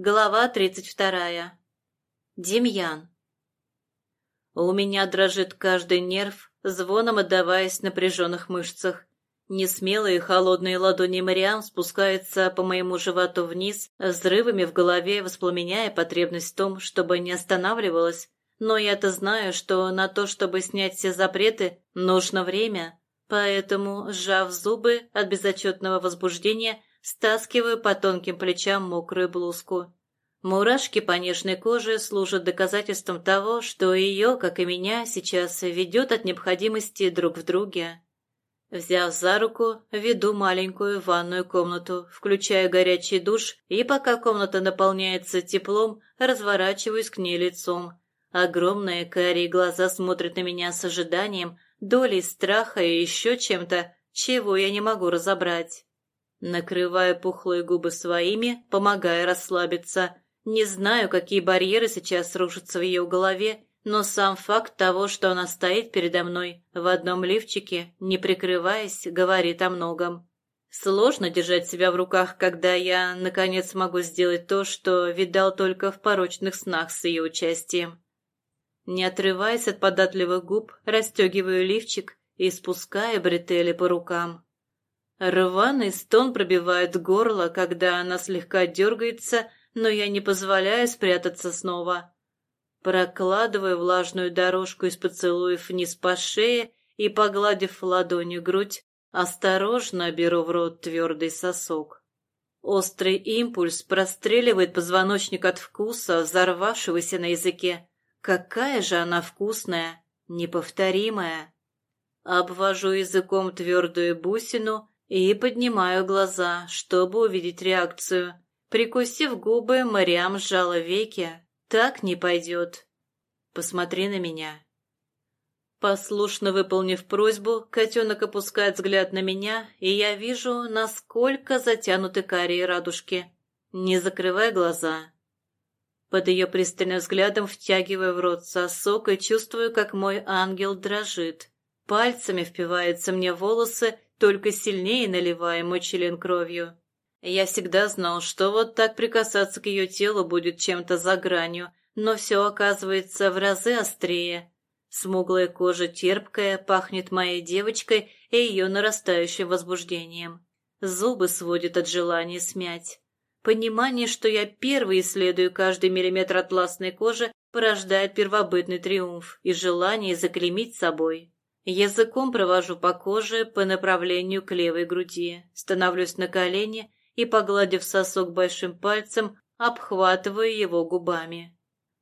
Глава тридцать вторая. Демьян. У меня дрожит каждый нерв, звоном отдаваясь в напряженных мышцах. Несмелые холодные ладони Мариам спускаются по моему животу вниз, взрывами в голове воспламеняя потребность в том, чтобы не останавливалась. Но я-то знаю, что на то, чтобы снять все запреты, нужно время. Поэтому, сжав зубы от безотчетного возбуждения, Стаскиваю по тонким плечам мокрую блузку. Мурашки по нежной коже служат доказательством того, что ее, как и меня, сейчас ведет от необходимости друг в друге. Взяв за руку, веду маленькую ванную комнату, включаю горячий душ, и пока комната наполняется теплом, разворачиваюсь к ней лицом. Огромные карие глаза смотрят на меня с ожиданием, долей страха и еще чем-то, чего я не могу разобрать. Накрывая пухлые губы своими, помогая расслабиться. Не знаю, какие барьеры сейчас рушатся в ее голове, но сам факт того, что она стоит передо мной в одном лифчике, не прикрываясь, говорит о многом. Сложно держать себя в руках, когда я, наконец, могу сделать то, что видал только в порочных снах с ее участием. Не отрываясь от податливых губ, расстегиваю лифчик и спускаю бретели по рукам. Рваный стон пробивает горло, когда она слегка дергается, но я не позволяю спрятаться снова. Прокладываю влажную дорожку из поцелуев вниз по шее и, погладив ладонью грудь, осторожно беру в рот твердый сосок. Острый импульс простреливает позвоночник от вкуса, взорвавшегося на языке. Какая же она вкусная, неповторимая. Обвожу языком твердую бусину и поднимаю глаза, чтобы увидеть реакцию. Прикусив губы, Мариам сжала веки. Так не пойдет. Посмотри на меня. Послушно выполнив просьбу, котенок опускает взгляд на меня, и я вижу, насколько затянуты карие радужки. Не закрывай глаза. Под ее пристальным взглядом втягиваю в рот сосок и чувствую, как мой ангел дрожит. Пальцами впивается мне волосы только сильнее наливая мой член кровью. Я всегда знал, что вот так прикасаться к ее телу будет чем-то за гранью, но все оказывается в разы острее. Смуглая кожа терпкая, пахнет моей девочкой и ее нарастающим возбуждением. Зубы сводят от желания смять. Понимание, что я первый исследую каждый миллиметр атласной кожи, порождает первобытный триумф и желание заклеймить собой. Языком провожу по коже по направлению к левой груди, становлюсь на колени и, погладив сосок большим пальцем, обхватываю его губами.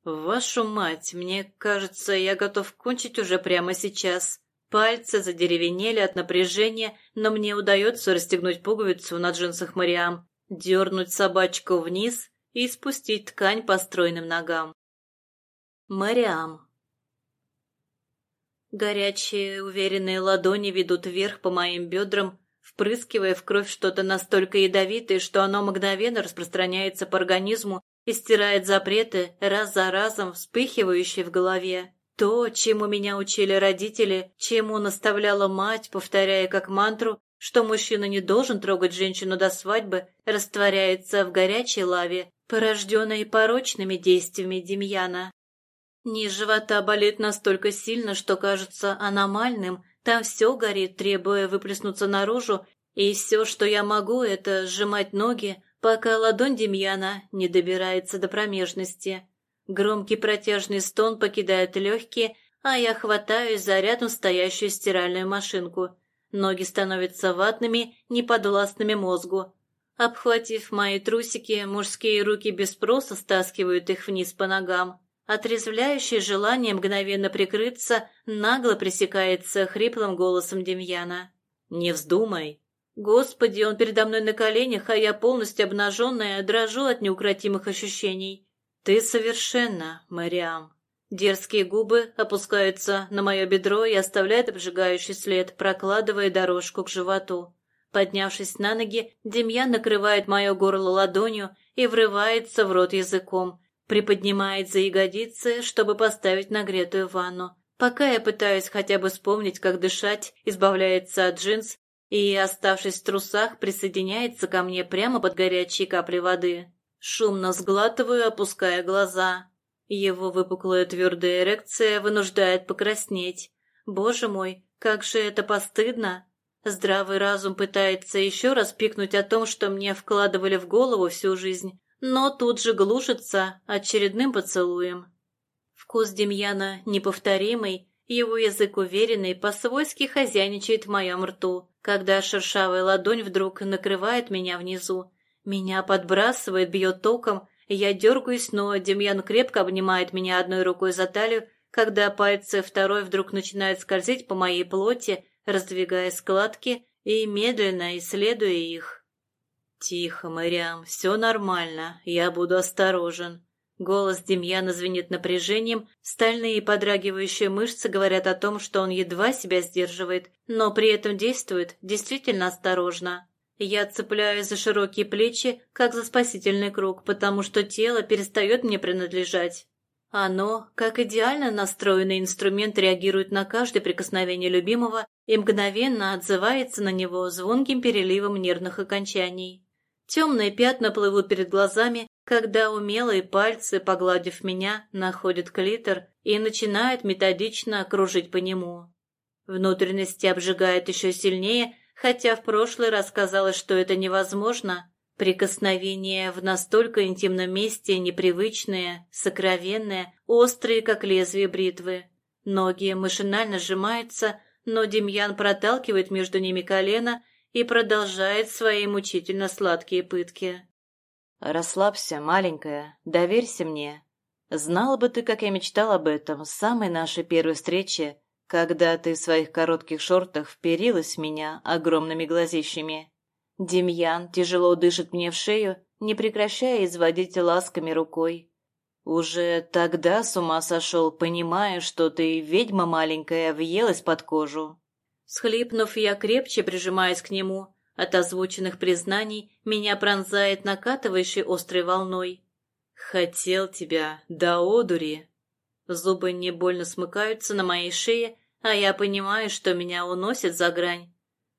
«Вашу мать, мне кажется, я готов кончить уже прямо сейчас». Пальцы задеревенели от напряжения, но мне удается расстегнуть пуговицу на джинсах Мариам, дернуть собачку вниз и спустить ткань по стройным ногам. Мариам. Горячие, уверенные ладони ведут вверх по моим бедрам, впрыскивая в кровь что-то настолько ядовитое, что оно мгновенно распространяется по организму и стирает запреты, раз за разом вспыхивающие в голове. То, чему меня учили родители, чему наставляла мать, повторяя как мантру, что мужчина не должен трогать женщину до свадьбы, растворяется в горячей лаве, порожденной порочными действиями Демьяна. Низ живота болит настолько сильно, что кажется аномальным. Там все горит, требуя выплеснуться наружу, и все, что я могу, это сжимать ноги, пока ладонь Демьяна не добирается до промежности. Громкий протяжный стон покидает легкие, а я хватаюсь за рядом стоящую стиральную машинку. Ноги становятся ватными, неподвластными мозгу. Обхватив мои трусики, мужские руки без спроса стаскивают их вниз по ногам. Отрезвляющее желание мгновенно прикрыться нагло пресекается хриплым голосом Демьяна. «Не вздумай!» Господи, он передо мной на коленях, а я полностью обнаженная, дрожу от неукротимых ощущений. Ты совершенно, Мариам. Дерзкие губы опускаются на мое бедро и оставляют обжигающий след, прокладывая дорожку к животу. Поднявшись на ноги, Демьян накрывает мое горло ладонью и врывается в рот языком, приподнимает за ягодицы, чтобы поставить нагретую ванну. Пока я пытаюсь хотя бы вспомнить, как дышать, избавляется от джинс и, оставшись в трусах, присоединяется ко мне прямо под горячие капли воды. Шумно сглатываю, опуская глаза. Его выпуклая твердая эрекция вынуждает покраснеть. Боже мой, как же это постыдно! Здравый разум пытается еще раз пикнуть о том, что мне вкладывали в голову всю жизнь, но тут же глушится очередным поцелуем. Вкус Демьяна неповторимый, его язык уверенный, по-свойски хозяйничает в моем рту, когда шершавая ладонь вдруг накрывает меня внизу. Меня подбрасывает, бьет током, я дергаюсь, но Демьян крепко обнимает меня одной рукой за талию, когда пальцы второй вдруг начинают скользить по моей плоти, раздвигая складки и медленно исследуя их. «Тихо, Мэриам, все нормально, я буду осторожен». Голос Демьяна звенит напряжением, стальные подрагивающие мышцы говорят о том, что он едва себя сдерживает, но при этом действует действительно осторожно. Я цепляюсь за широкие плечи, как за спасительный круг, потому что тело перестает мне принадлежать. Оно, как идеально настроенный инструмент, реагирует на каждое прикосновение любимого и мгновенно отзывается на него звонким переливом нервных окончаний. Темные пятна плывут перед глазами, когда умелые пальцы, погладив меня, находят клитор и начинают методично кружить по нему. Внутренности обжигает еще сильнее, хотя в прошлый раз казалось, что это невозможно. Прикосновения в настолько интимном месте непривычные, сокровенные, острые, как лезвие бритвы. Ноги машинально сжимаются, но Демьян проталкивает между ними колено и продолжает свои мучительно сладкие пытки. «Расслабься, маленькая, доверься мне. Знала бы ты, как я мечтал об этом с самой нашей первой встречи, когда ты в своих коротких шортах вперилась в меня огромными глазищами. Демьян тяжело дышит мне в шею, не прекращая изводить ласками рукой. Уже тогда с ума сошел, понимая, что ты, ведьма маленькая, въелась под кожу. Схлипнув, я крепче прижимаюсь к нему. От озвученных признаний меня пронзает накатывающей острой волной. «Хотел тебя, да одури!» Зубы не больно смыкаются на моей шее, а я понимаю, что меня уносит за грань.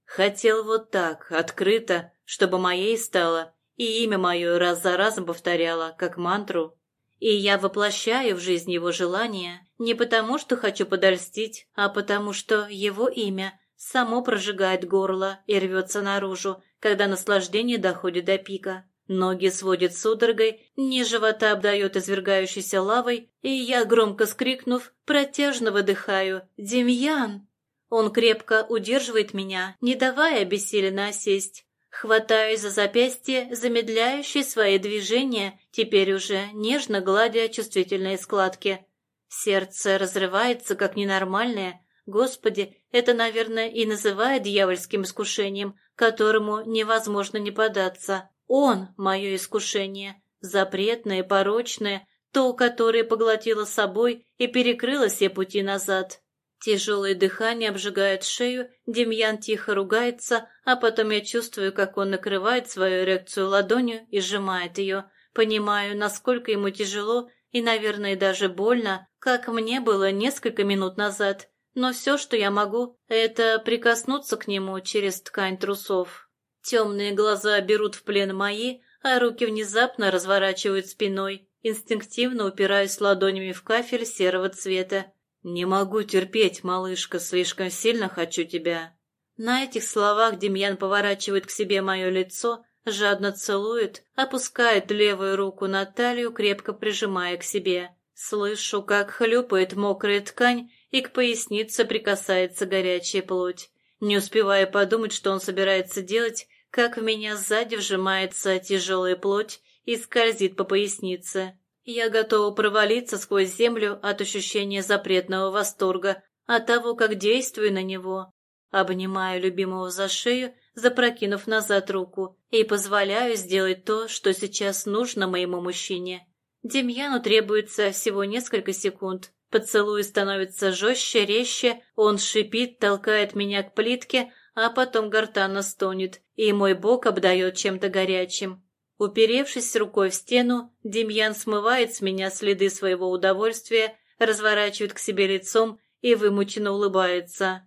Хотел вот так, открыто, чтобы моей стало, и имя мое раз за разом повторяло, как мантру. И я воплощаю в жизнь его желания не потому, что хочу подольстить, а потому, что его имя само прожигает горло и рвется наружу, когда наслаждение доходит до пика. Ноги сводит судорогой, низ живота обдает извергающейся лавой, и я, громко скрикнув, протяжно выдыхаю «Демьян!». Он крепко удерживает меня, не давая обессиленно осесть. Хватаюсь за запястье, замедляющее свои движения, теперь уже нежно гладя чувствительные складки. Сердце разрывается, как ненормальное. Господи, это, наверное, и называют дьявольским искушением, которому невозможно не податься. Он — мое искушение, запретное, порочное, то, которое поглотило собой и перекрыло все пути назад. Тяжелое дыхание обжигает шею, Демьян тихо ругается, а потом я чувствую, как он накрывает свою эрекцию ладонью и сжимает ее. Понимаю, насколько ему тяжело и, наверное, даже больно, как мне было несколько минут назад. Но все, что я могу, это прикоснуться к нему через ткань трусов. Темные глаза берут в плен мои, а руки внезапно разворачивают спиной. Инстинктивно упираюсь ладонями в кафель серого цвета. «Не могу терпеть, малышка, слишком сильно хочу тебя». На этих словах Демьян поворачивает к себе мое лицо, жадно целует, опускает левую руку на талию, крепко прижимая к себе. Слышу, как хлюпает мокрая ткань, и к пояснице прикасается горячая плоть. Не успевая подумать, что он собирается делать, как в меня сзади вжимается тяжелая плоть и скользит по пояснице. Я готова провалиться сквозь землю от ощущения запретного восторга, от того, как действую на него. Обнимаю любимого за шею, запрокинув назад руку, и позволяю сделать то, что сейчас нужно моему мужчине. Демьяну требуется всего несколько секунд. Поцелуй становится жестче, резче, он шипит, толкает меня к плитке, а потом гортанно стонет, и мой бок обдает чем-то горячим. Уперевшись рукой в стену, Демьян смывает с меня следы своего удовольствия, разворачивает к себе лицом и вымученно улыбается.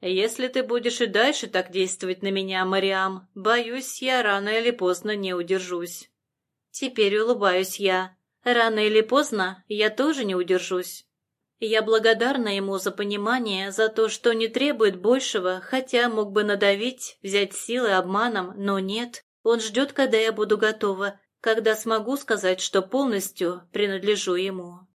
«Если ты будешь и дальше так действовать на меня, Мариам, боюсь, я рано или поздно не удержусь». Теперь улыбаюсь я. Рано или поздно я тоже не удержусь. Я благодарна ему за понимание, за то, что не требует большего, хотя мог бы надавить, взять силы обманом, но нет. Он ждет, когда я буду готова, когда смогу сказать, что полностью принадлежу ему.